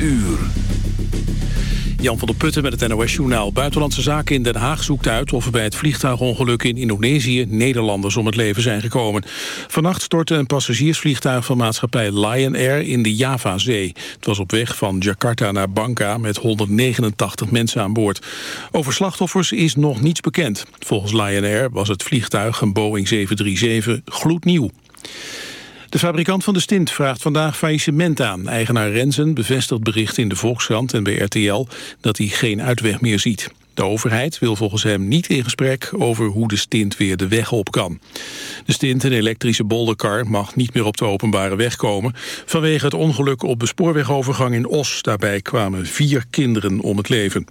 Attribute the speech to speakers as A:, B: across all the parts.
A: uur. Jan van der Putten met het NOS-journaal. Buitenlandse Zaken in Den Haag zoekt uit of er bij het vliegtuigongeluk in Indonesië Nederlanders om het leven zijn gekomen. Vannacht stortte een passagiersvliegtuig van maatschappij Lion Air in de Javazee. Het was op weg van Jakarta naar Bangka met 189 mensen aan boord. Over slachtoffers is nog niets bekend. Volgens Lion Air was het vliegtuig, een Boeing 737, gloednieuw. De fabrikant van de stint vraagt vandaag faillissement aan. Eigenaar Renzen bevestigt bericht in de Volkskrant en bij RTL dat hij geen uitweg meer ziet. De overheid wil volgens hem niet in gesprek over hoe de stint weer de weg op kan. De stint, een elektrische bolderkar, mag niet meer op de openbare weg komen... vanwege het ongeluk op de spoorwegovergang in Os. Daarbij kwamen vier kinderen om het leven.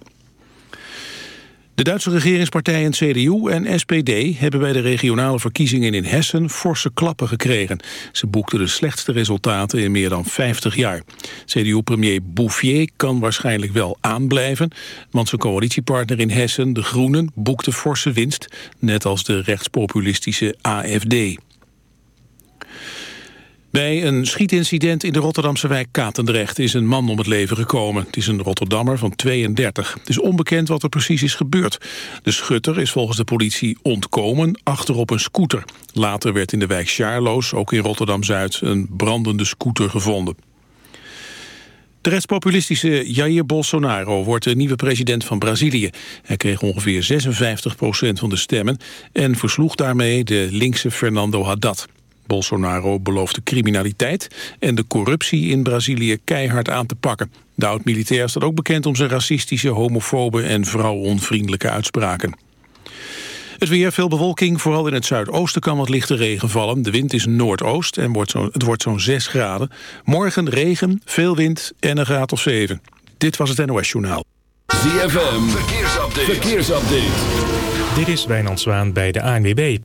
A: De Duitse regeringspartijen CDU en SPD hebben bij de regionale verkiezingen in Hessen forse klappen gekregen. Ze boekten de slechtste resultaten in meer dan 50 jaar. CDU-premier Bouffier kan waarschijnlijk wel aanblijven, want zijn coalitiepartner in Hessen, de Groenen, boekte forse winst, net als de rechtspopulistische AFD. Bij een schietincident in de Rotterdamse wijk Katendrecht is een man om het leven gekomen. Het is een Rotterdammer van 32. Het is onbekend wat er precies is gebeurd. De schutter is volgens de politie ontkomen achterop een scooter. Later werd in de wijk Sjaarloos, ook in Rotterdam-Zuid, een brandende scooter gevonden. De rechtspopulistische Jair Bolsonaro wordt de nieuwe president van Brazilië. Hij kreeg ongeveer 56 procent van de stemmen en versloeg daarmee de linkse Fernando Haddad. Bolsonaro belooft de criminaliteit en de corruptie in Brazilië keihard aan te pakken. De oud-militair staat ook bekend om zijn racistische, homofobe en vrouwonvriendelijke uitspraken. Het weer, veel bewolking, vooral in het zuidoosten kan wat lichte regen vallen. De wind is noordoost en wordt zo, het wordt zo'n 6 graden. Morgen regen, veel wind en een graad of 7. Dit was het NOS Journaal.
B: ZFM, verkeersupdate. verkeersupdate.
C: Dit is Wijnand Zwaan bij de ANWB.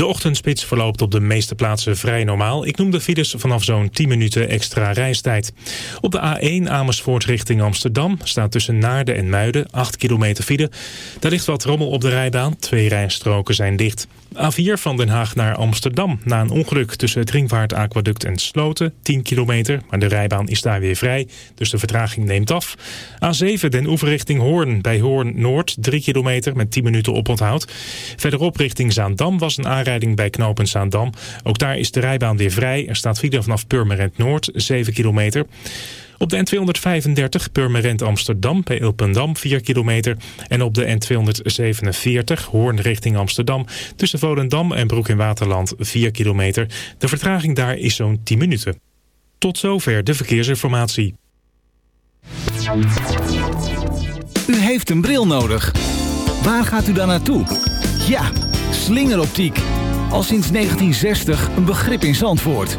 C: De ochtendspits verloopt op de meeste plaatsen vrij normaal. Ik noem de files vanaf zo'n 10 minuten extra reistijd. Op de A1 Amersfoort richting Amsterdam staat tussen Naarden en Muiden 8 kilometer file. Daar ligt wat rommel op de rijbaan. Twee rijstroken zijn dicht. A4 van Den Haag naar Amsterdam. Na een ongeluk tussen het Ringvaartaquaduct en Sloten, 10 kilometer. Maar de rijbaan is daar weer vrij, dus de vertraging neemt af. A7 Den Oever richting Hoorn. Bij Hoorn Noord, 3 kilometer met 10 minuten oponthoud. Verderop richting Zaandam was een aanrijding bij knooppunt Zaandam. Ook daar is de rijbaan weer vrij. Er staat file vanaf Purmerend Noord, 7 kilometer. Op de N235 Purmerend Amsterdam bij Ilpendam 4 kilometer. En op de N247 Hoorn richting Amsterdam tussen Volendam en Broek in Waterland 4 kilometer. De vertraging daar is zo'n 10 minuten. Tot zover de verkeersinformatie.
D: U heeft een bril nodig. Waar gaat u dan naartoe? Ja, slingeroptiek. Al sinds 1960 een begrip in Zandvoort.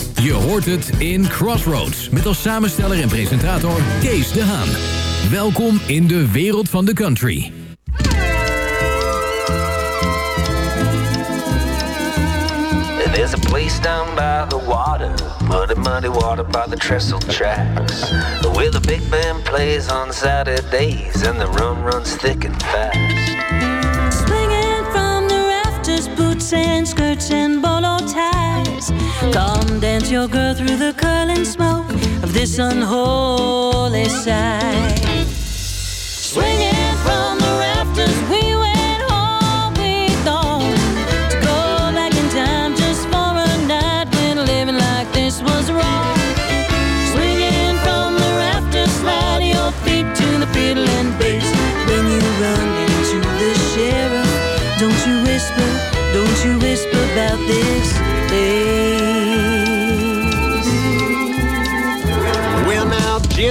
E: Je hoort het in Crossroads met als samensteller en presentator Kees de Haan. Welkom in de wereld van de country.
F: There's a place down by the water, muddy, muddy water by the trestle tracks, where the big band plays on Saturdays and the rum runs thick and fast.
G: From boots and skirts and bolo ties. Come dance your girl through the curling smoke of this unholy sight. Swinging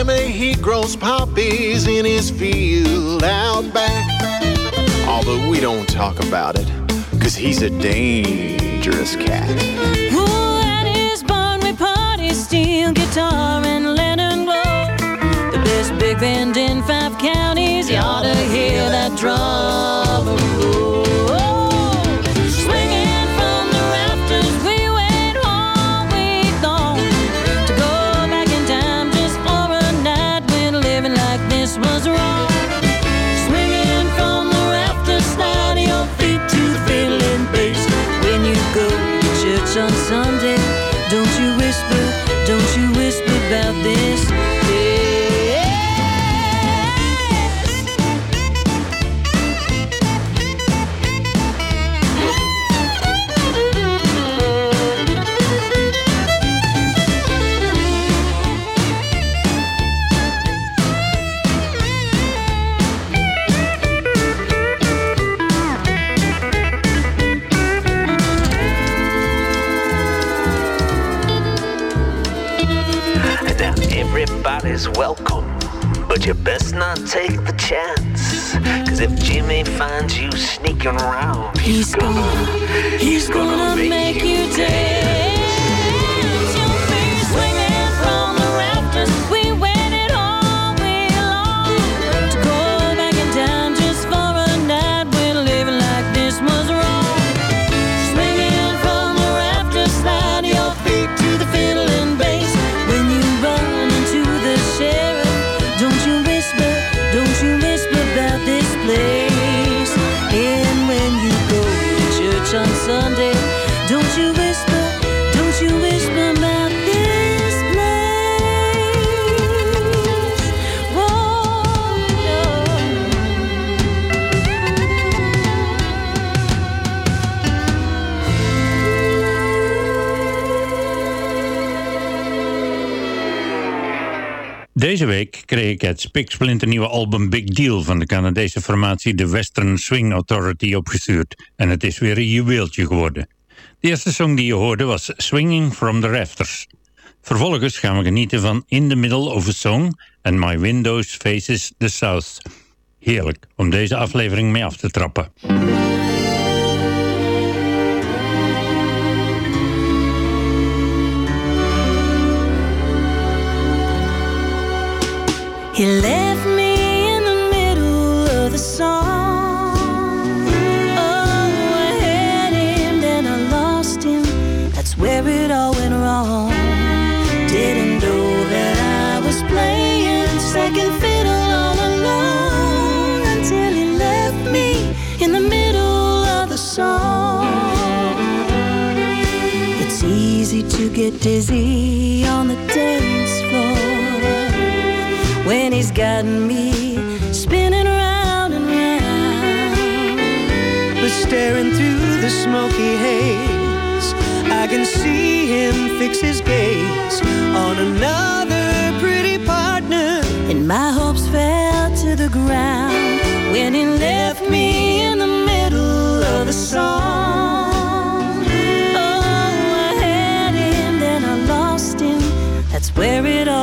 H: Jimmy, he grows poppies in his field out back. Although we don't talk about it, cause he's a dangerous cat.
G: Ooh, at his barn we party, steel guitar and lantern glow. The best big band in five counties, you ought to hear that drum roll.
F: Everybody's welcome, but you best not take the chance. Cause if Jimmy finds you sneaking around, he's gonna, he's gonna make you dance. Week
I: kreeg ik het spiksplinternieuwe album Big Deal van de Canadese formatie The Western Swing Authority opgestuurd. En het is weer een juweeltje geworden. De eerste song die je hoorde was Swinging from the Rafters. Vervolgens gaan we genieten van In the Middle of a Song en My Windows Faces the South. Heerlijk om deze aflevering mee af te trappen.
G: Get dizzy on the floor when he's got me spinning round and round.
J: But staring through the smoky haze, I can see him fix his gaze on another pretty partner.
G: And my hopes fell to the ground when he left me in the middle of the song. Oh, I had him, then I lost him. That's where it all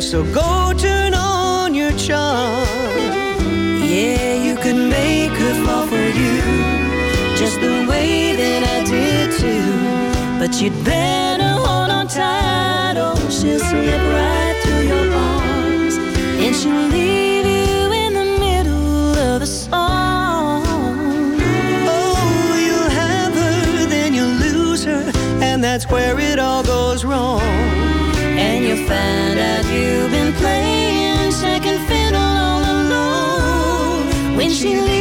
J: so go turn on your charm. Yeah, you could make her fall for you, just the way that I did too. But you'd better hold on tight, or she'll slip right through your arms, and she'll leave you in the middle of the song. Oh, you'll have her, then you'll lose her, and that's where it find out you've been playing second fiddle all alone. When she leaves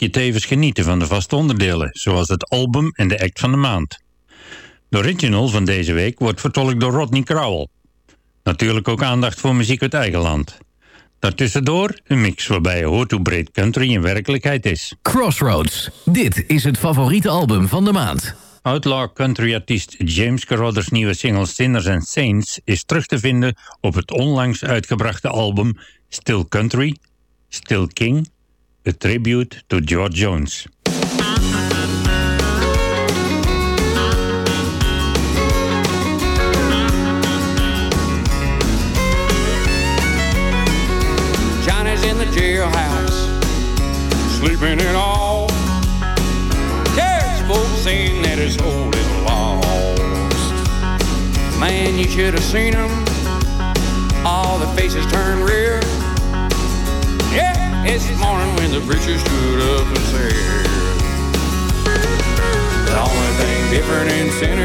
I: je tevens genieten van de vaste onderdelen, zoals het album en de act van de maand. De original van deze week wordt vertolkt door Rodney Crowell. Natuurlijk ook aandacht voor muziek uit eigen land. Daartussendoor een mix waarbij je hoort hoe breed country in werkelijkheid is.
E: Crossroads. Dit is het favoriete album van de maand.
I: Outlaw country-artiest James Carruthers nieuwe single Sinners and Saints is terug te vinden op het onlangs uitgebrachte album Still Country, Still King, A Tribute to George Jones.
K: Johnny's in the jailhouse, sleeping it off. There's folks saying that his hold is lost. Man, you should have seen them. All the faces turned red. This morning when the preacher stood up and said, The only thing different in sinners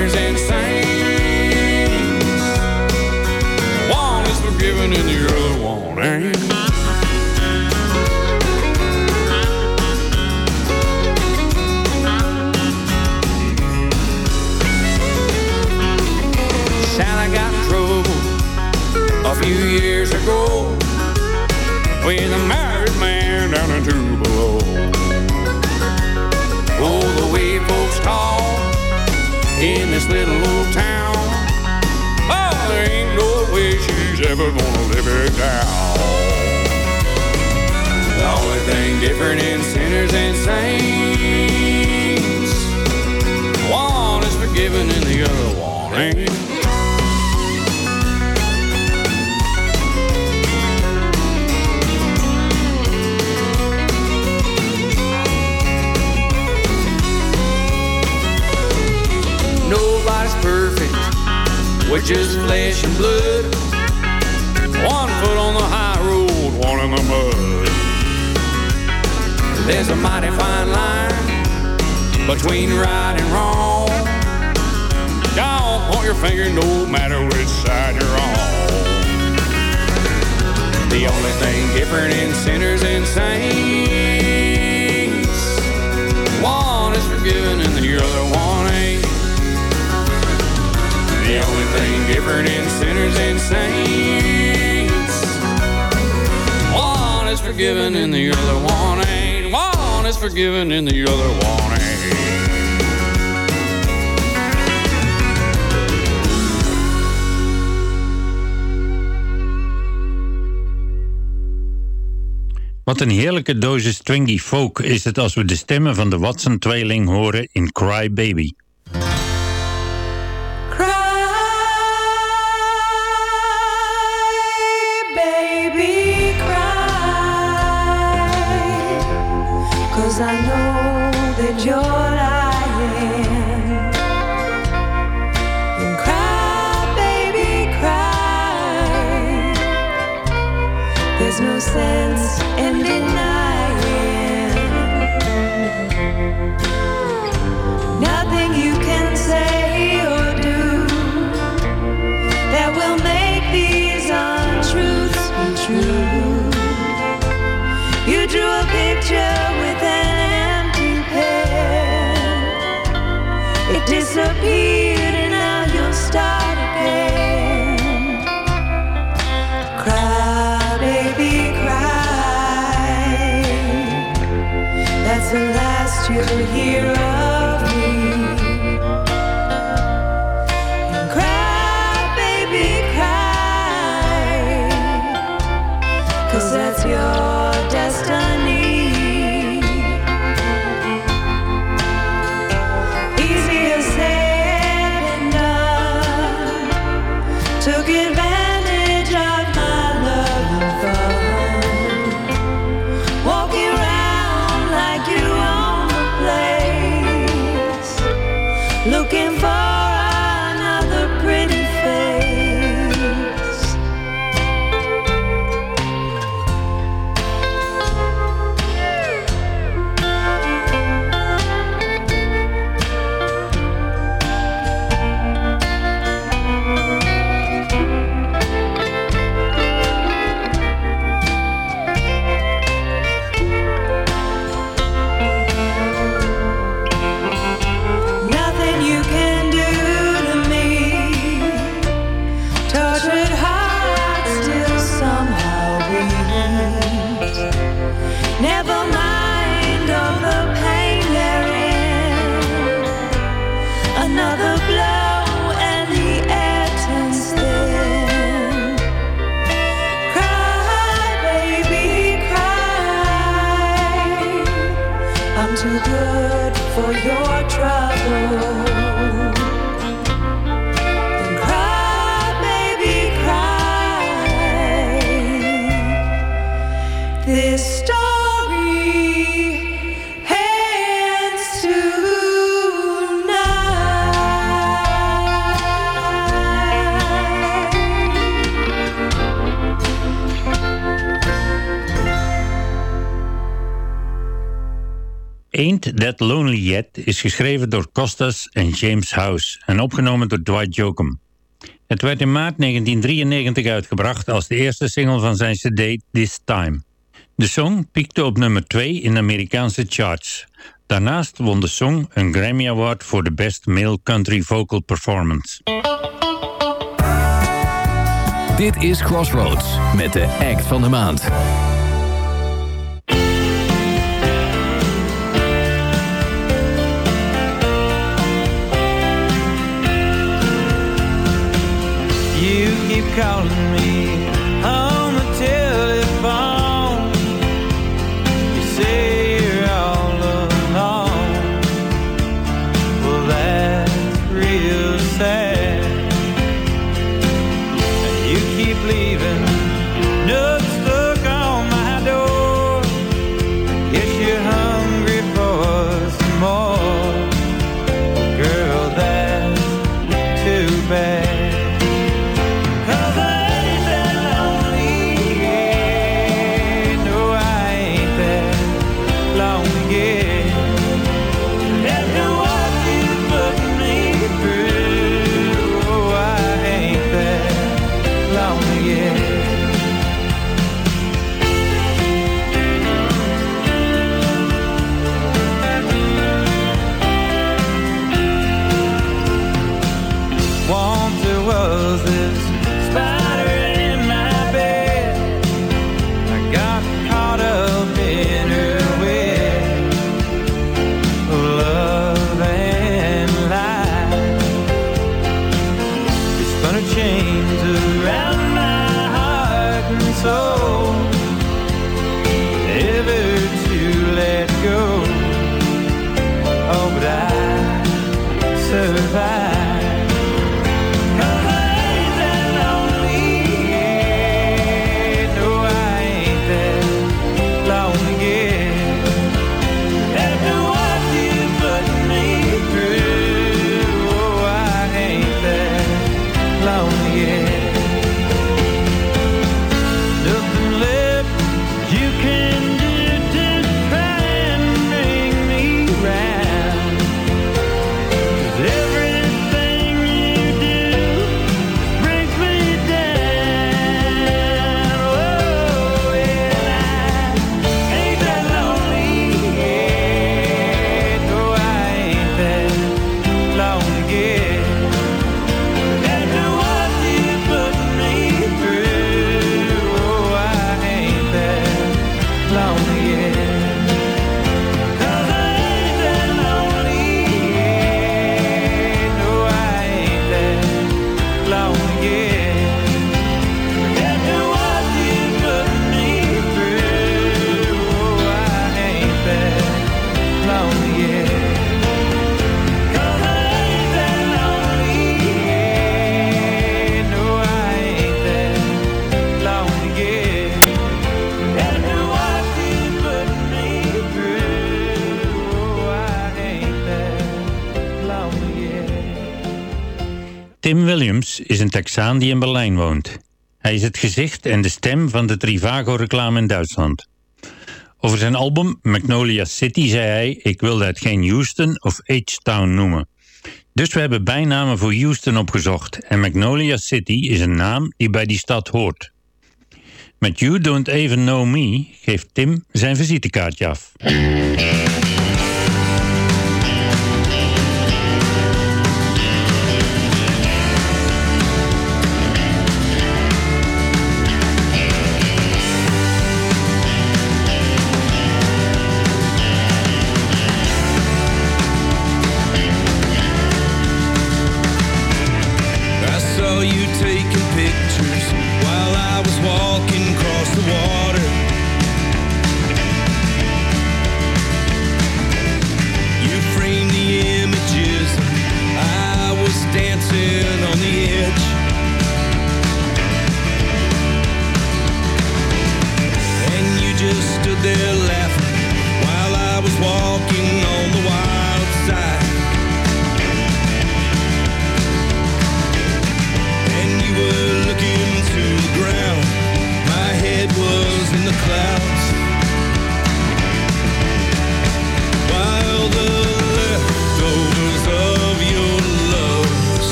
K: this little old town. Oh, there ain't no way she's ever gonna live it down. The only thing different in sinners and saints, one is forgiven and the other one ain't. We're just flesh and blood. One foot on the high road, one in the mud. There's a mighty fine line between right and wrong. Don't point your finger no matter which side you're on. The only thing different in sinners and saints, one is forgiven and the other one ain't. The only thing different in sinners and saints, one is forgiven and the other one ain't. One is forgiven and the other one ain't.
G: Wat een heerlijke dosis twingy folk is het als we de stemmen van de Watson-tweeling horen in Cry Baby. Is geschreven door Costas en James House en opgenomen door Dwight Jokum. Het werd in maart 1993 uitgebracht als de eerste single van zijn cd This Time. De song piekte op nummer 2 in de Amerikaanse charts. Daarnaast won de song een Grammy Award voor de Best Male Country Vocal Performance.
E: Dit is Crossroads met de act van de maand.
L: keep calling me.
I: Texaan die in Berlijn woont. Hij is het gezicht en de stem van de Trivago-reclame in Duitsland. Over zijn album Magnolia City zei hij... ik wil dat geen Houston of H-Town noemen. Dus we hebben bijnamen voor Houston opgezocht... en Magnolia City is een naam die bij die stad hoort. Met You Don't Even Know Me geeft Tim zijn visitekaartje af.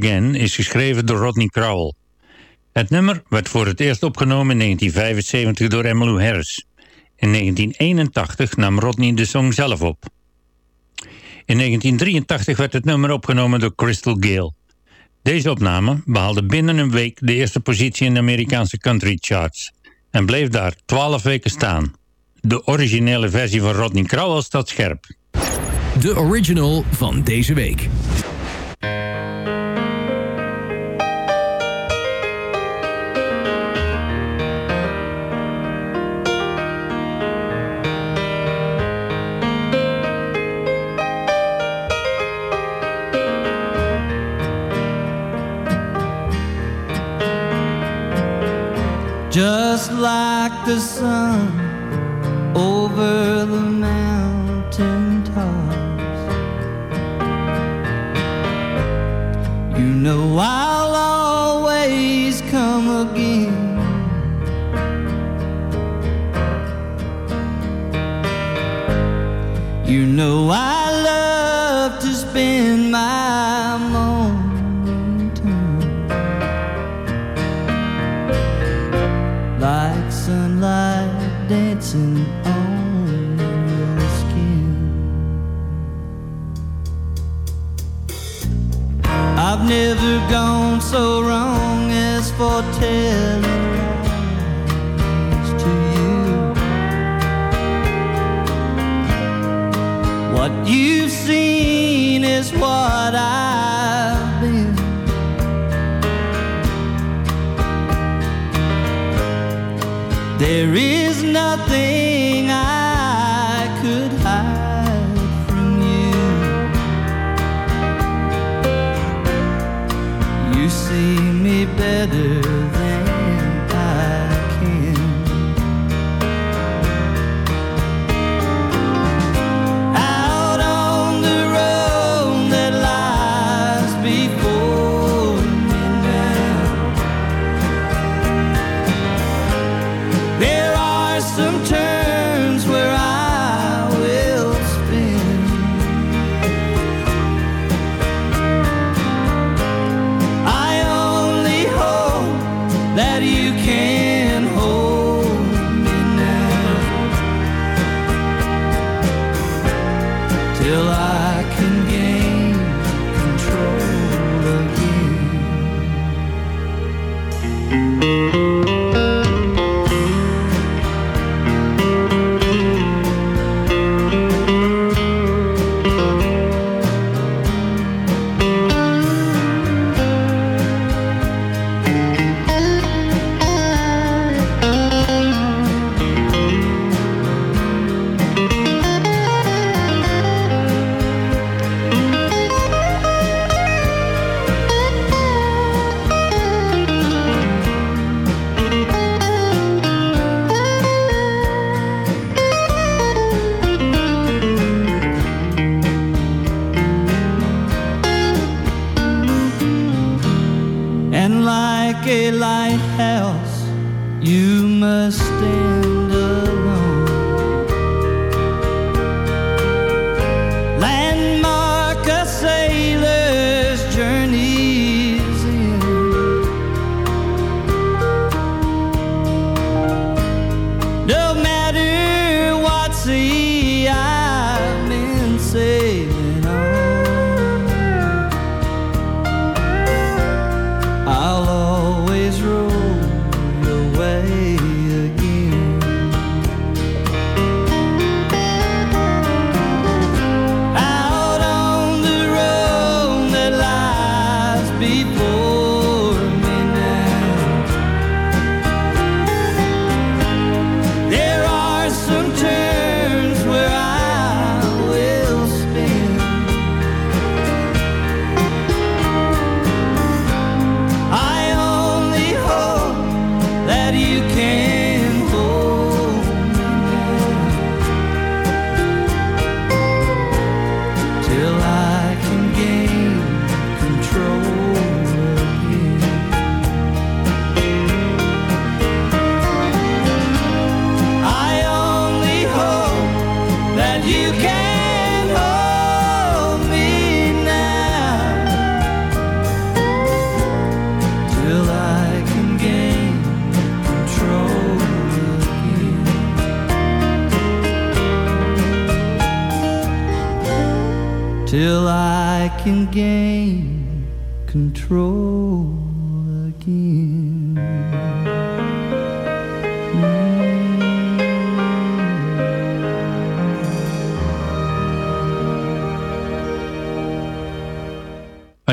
I: Is geschreven door Rodney Crowell. Het nummer werd voor het eerst opgenomen in 1975 door Emmylou Harris. In 1981 nam Rodney de song zelf op. In 1983 werd het nummer opgenomen door Crystal Gale. Deze opname behaalde binnen een week de eerste positie in de Amerikaanse country charts en bleef daar 12 weken staan. De originele versie van Rodney Crowell staat scherp.
E: De original van deze week.
M: just like the sun.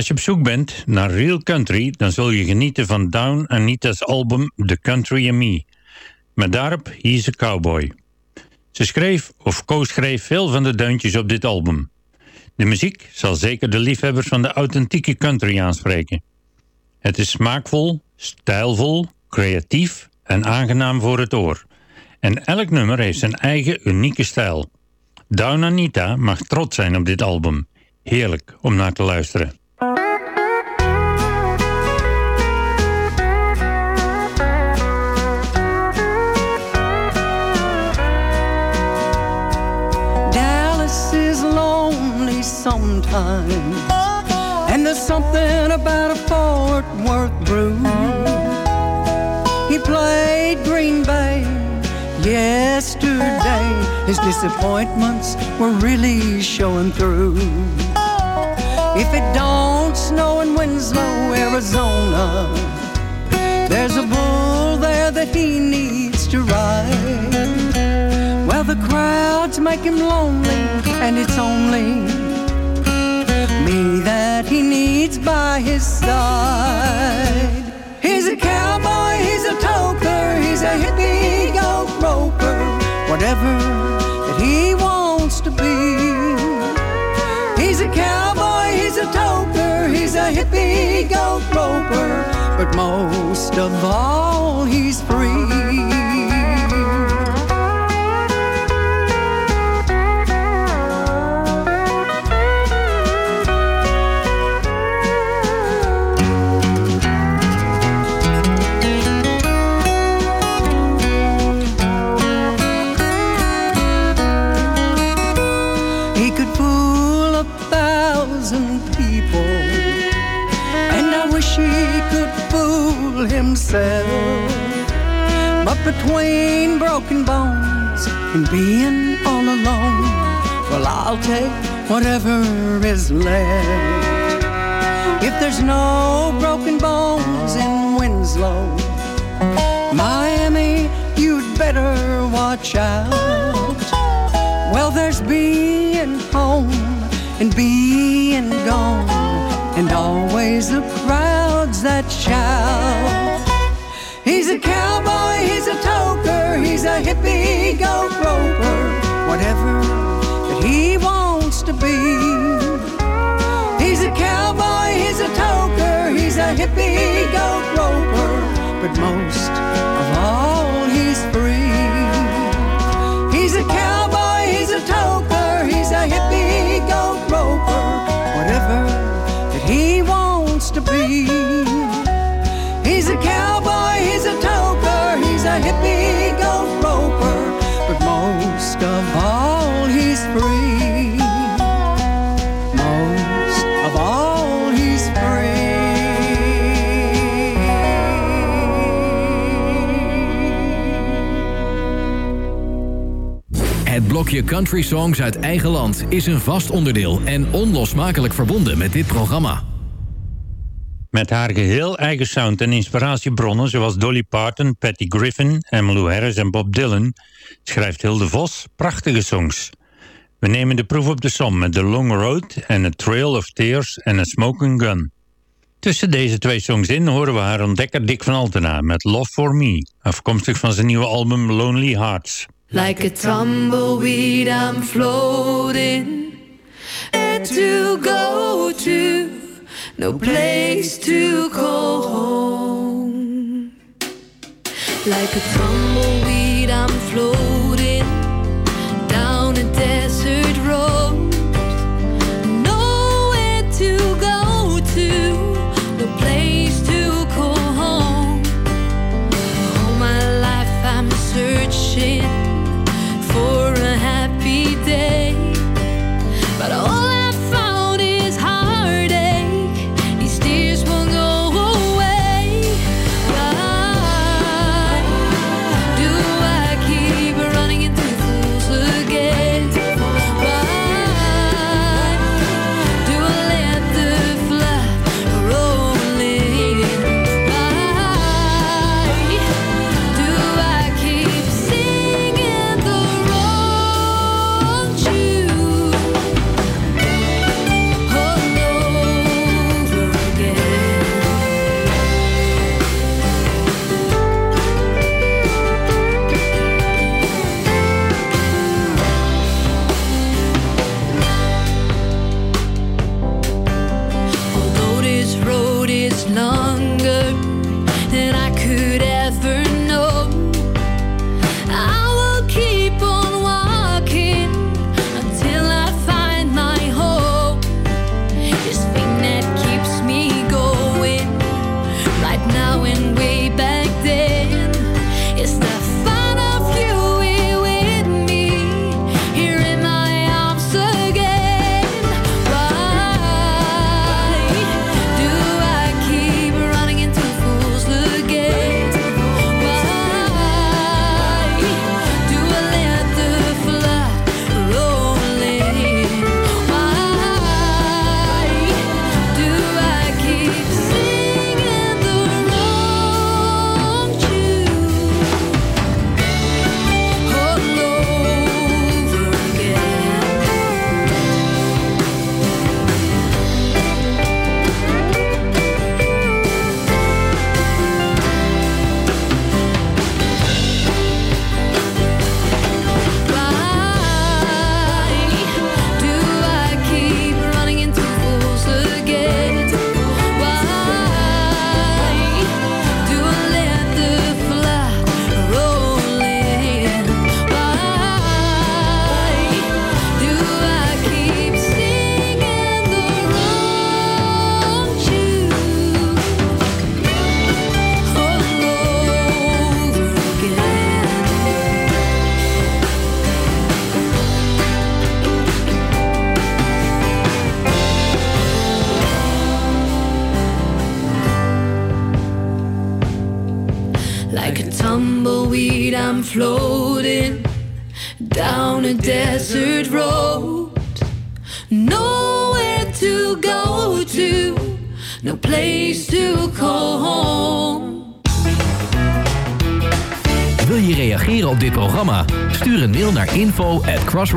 I: Je op zoek bent naar real country, dan zul je genieten van Down Anita's album The Country and Me. Met daarop He's a Cowboy. Ze schreef of co-schreef veel van de deuntjes op dit album. De muziek zal zeker de liefhebbers van de authentieke country aanspreken. Het is smaakvol, stijlvol, creatief en aangenaam voor het oor. En elk nummer heeft zijn eigen unieke stijl. Down Anita mag trots zijn op dit album. Heerlijk om naar te luisteren.
N: And there's something about a Fort Worth brew. He played Green Bay yesterday. His disappointments were really showing through. If it don't snow in Winslow, Arizona, there's a bull there that he needs to ride. Well, the crowds make him lonely, and it's only me that he needs by his side. He's a cowboy, he's a toker, he's a hippie goat roper, whatever that he wants to be. He's a cowboy, he's a toker, he's a hippie goat roper, but most of all, he's free. Between broken bones and being all alone, well, I'll take whatever is left. If there's no broken bones in Winslow, Miami, you'd better watch out. Well, there's being home and being gone, and always the crowds that shout. He's a cowboy, hippie goat roper, whatever that he wants to be. He's a cowboy, he's a toker, he's a hippie goat roper, but most
E: blokje country songs uit eigen land is een vast onderdeel en onlosmakelijk verbonden met dit programma.
I: Met haar geheel eigen sound en inspiratiebronnen zoals Dolly Parton, Patty Griffin, Emmylou Harris en Bob Dylan schrijft Hilde Vos prachtige songs. We nemen de proef op de som met The Long Road en A Trail of Tears en A Smoking Gun. Tussen deze twee songs in horen we haar ontdekker Dick van Altena met Love For Me, afkomstig van zijn nieuwe album Lonely Hearts.
O: Like a tumbleweed, I'm floating. Where to go to? No place to call home. Like a tumbleweed, I'm floating.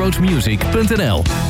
E: crossroadsmusic.nl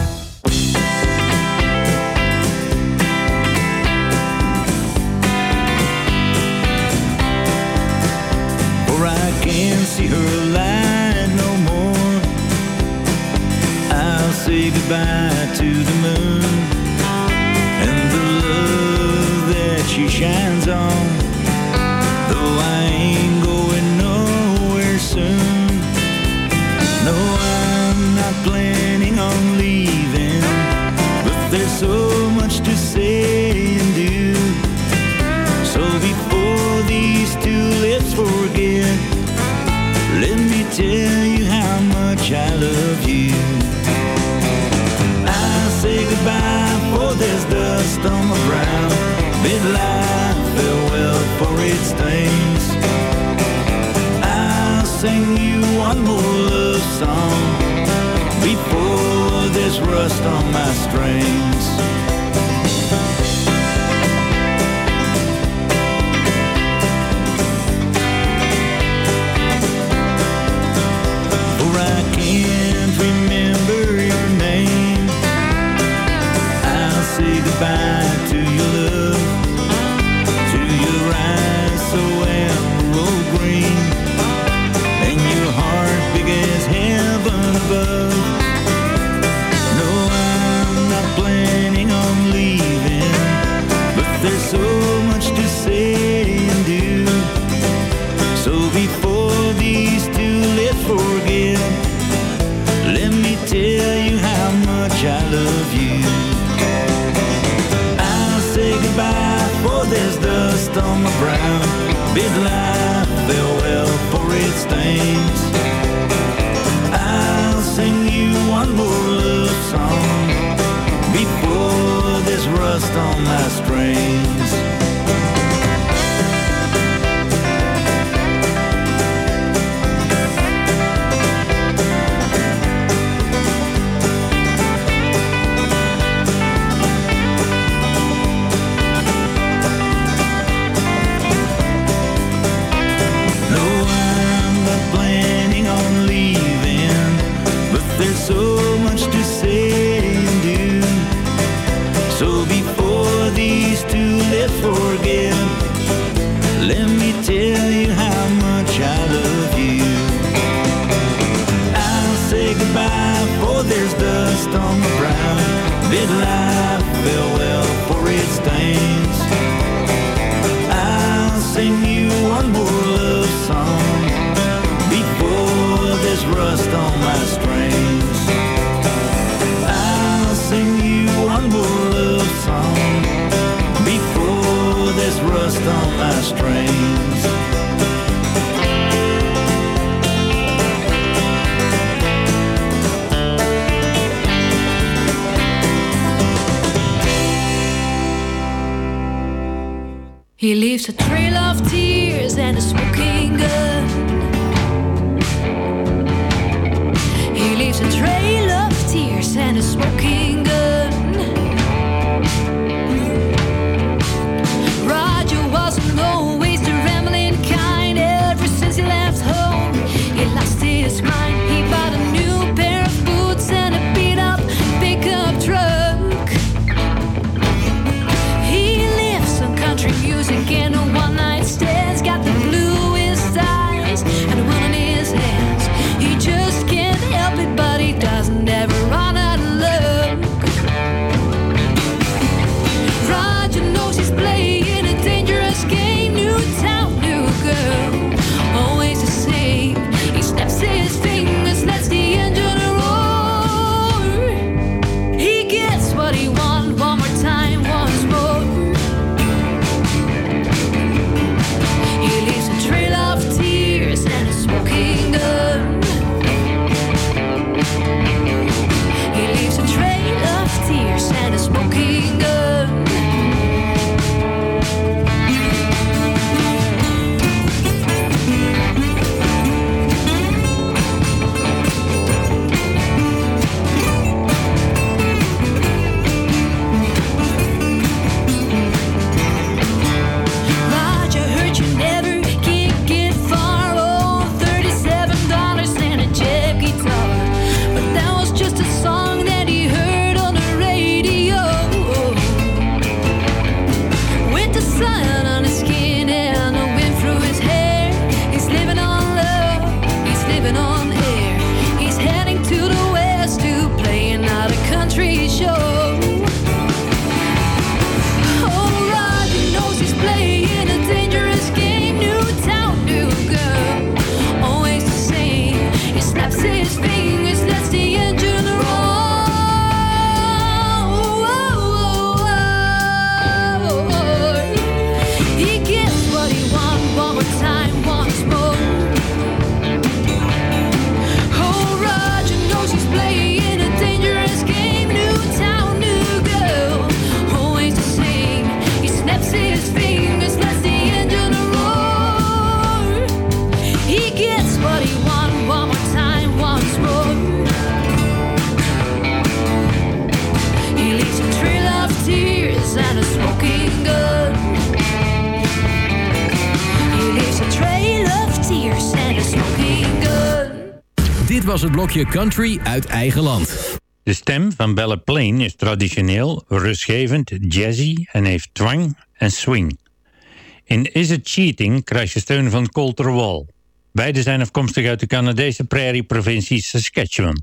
E: Dit was het blokje Country uit eigen land.
I: De stem van Belle Plaine is traditioneel, rustgevend, jazzy en heeft twang en swing. In Is It Cheating krijg je steun van Colter Wall. Beide zijn afkomstig uit de Canadese prairieprovincie Saskatchewan.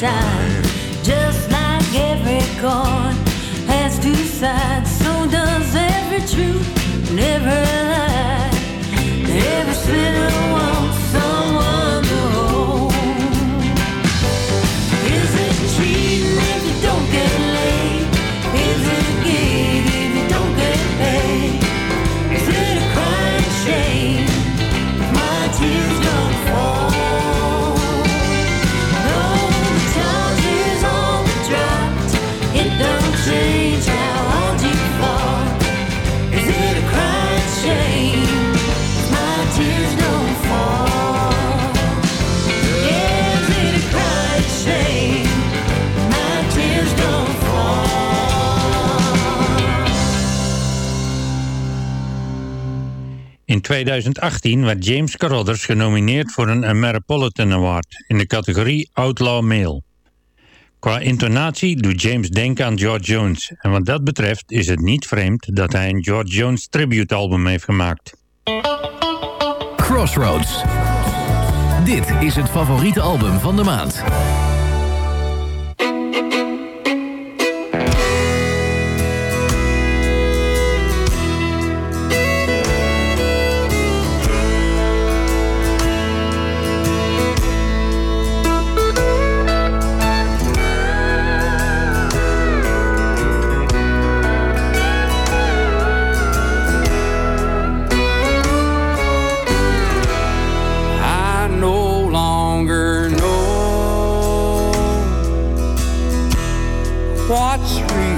G: time. just like every coin has two sides.
I: 2018 werd James Carothers genomineerd voor een Ameripolitan Award in de categorie Outlaw Male. Qua intonatie doet James denken aan George Jones en wat dat betreft is het niet vreemd dat hij een George Jones tributealbum heeft gemaakt.
E: Crossroads. Dit is het favoriete album van de maand.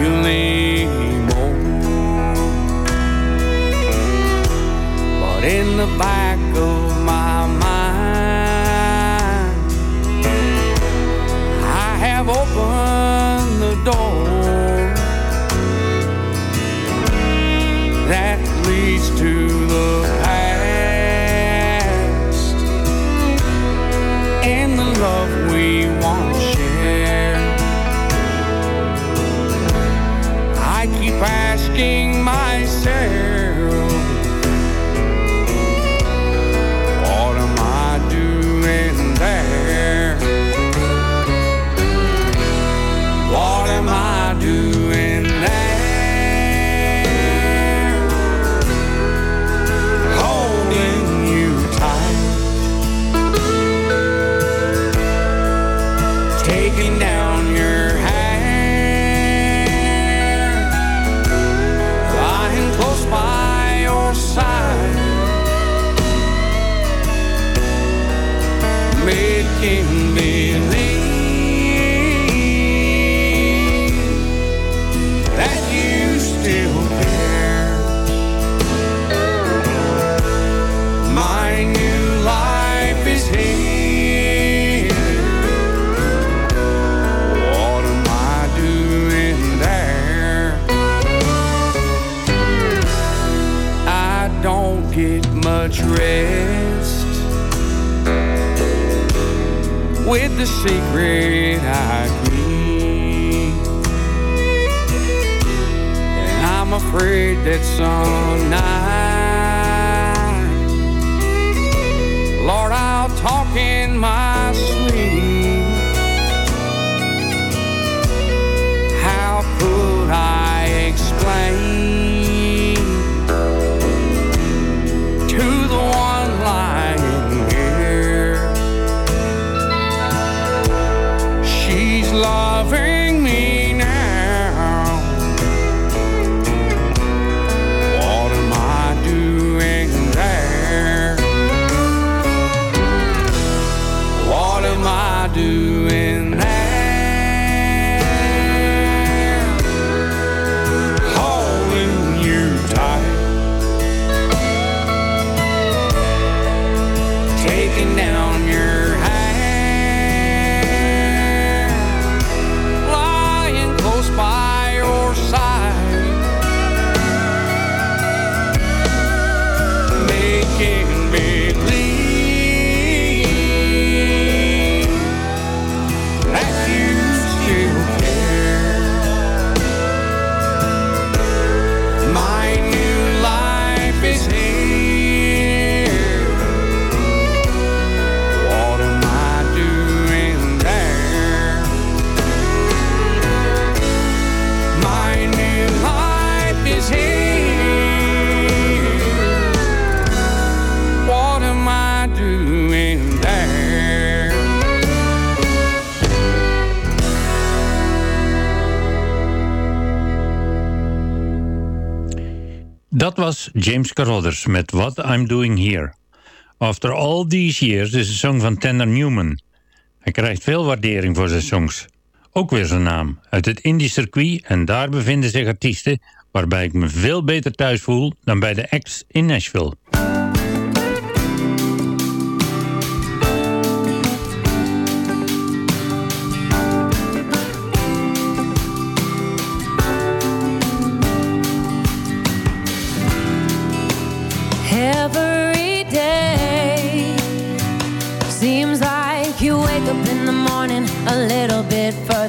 K: anymore. But in the back of the secret I keep. And I'm afraid that some night,
I: Dat was James Carruthers met What I'm Doing Here. After All These Years is een song van Tanner Newman. Hij krijgt veel waardering voor zijn songs. Ook weer zijn naam, uit het indie circuit en daar bevinden zich artiesten waarbij ik me veel beter thuis voel dan bij de acts in Nashville.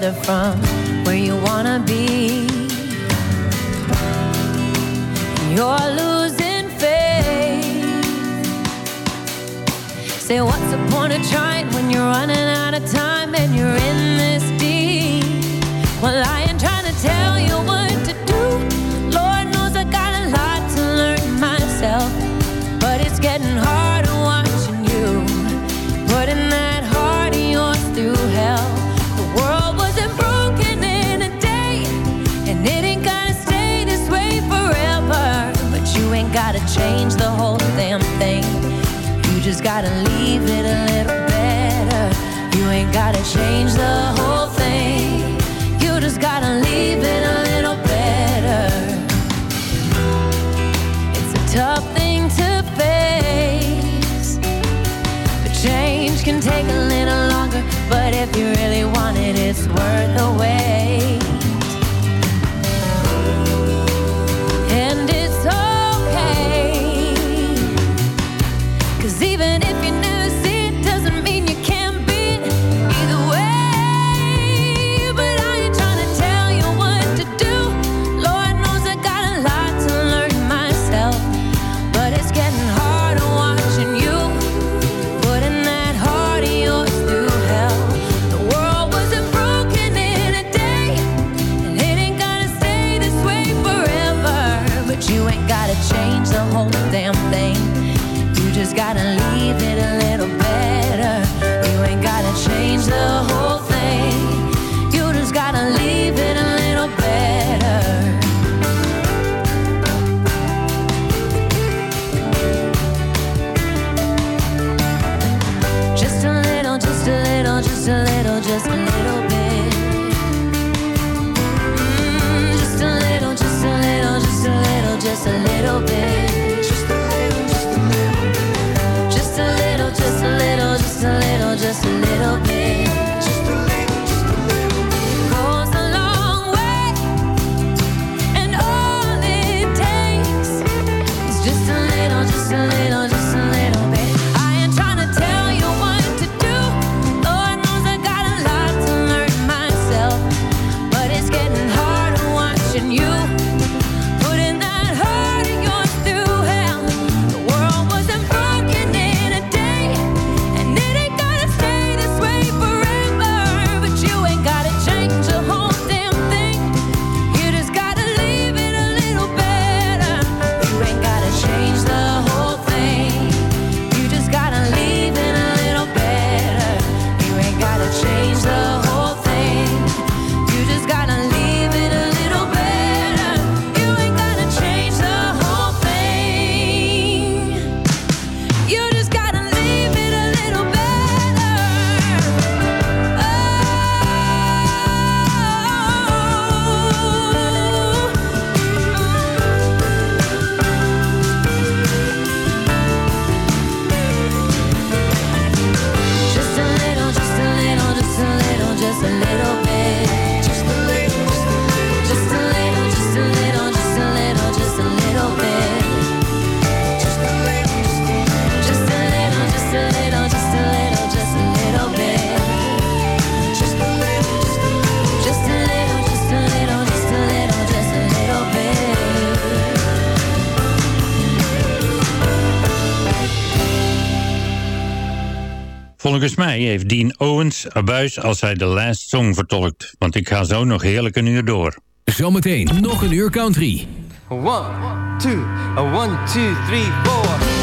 G: Further from where you wanna be. You're losing faith. Say, what's the point of trying when you're running out of time and you're in just gotta leave it a little better. You ain't gotta change the whole thing. You just gotta leave it a little better. It's a tough thing to face. But change can take a little longer. But if you really want it, it's worth the wait.
I: Mij heeft Dean Owens abuis als hij de last song vertolkt. Want ik ga zo nog heerlijk een uur door.
E: Zometeen nog een uur country.
M: One, two, a one, two, three, four.